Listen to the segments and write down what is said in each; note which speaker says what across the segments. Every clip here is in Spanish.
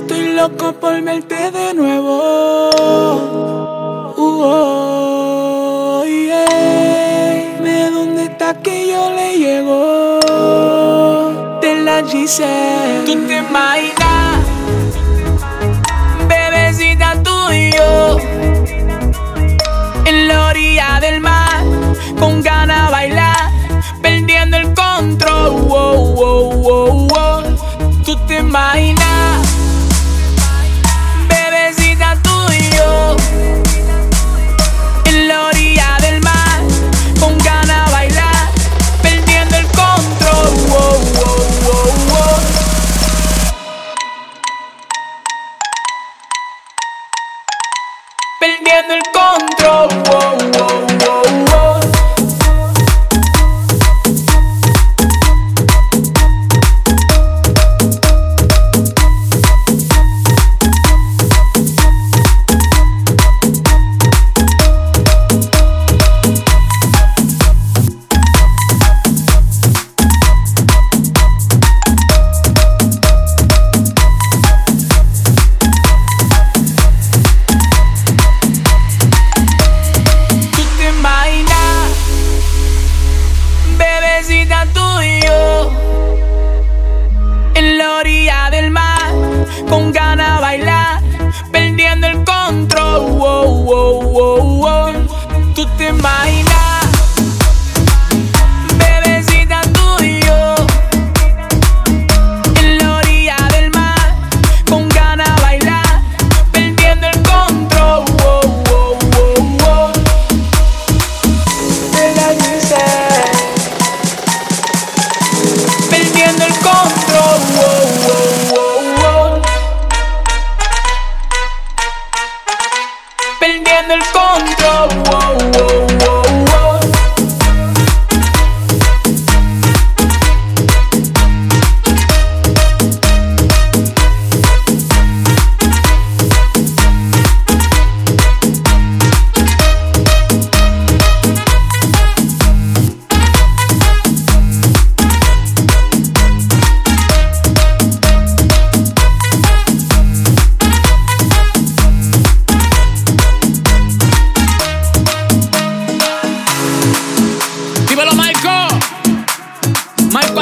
Speaker 1: Estoy loco por verte de nuevo. Uh, oh. Me dónde está que yo le llego. De la Giselle.
Speaker 2: Tú te imaginas, bebecita tú y yo, en la orilla del mar, con ganas de bailar, perdiendo el control. Wow, wow, wow. Tú te imaginas, en la orilla del mar, con ganas bailar, perdiendo el control. Wow, wow, wow. perdiendo el control. Perdiendo el control. Tú te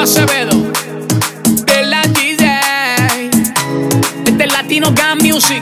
Speaker 2: Acevedo. De la DJ. Este es Latino Gun Music.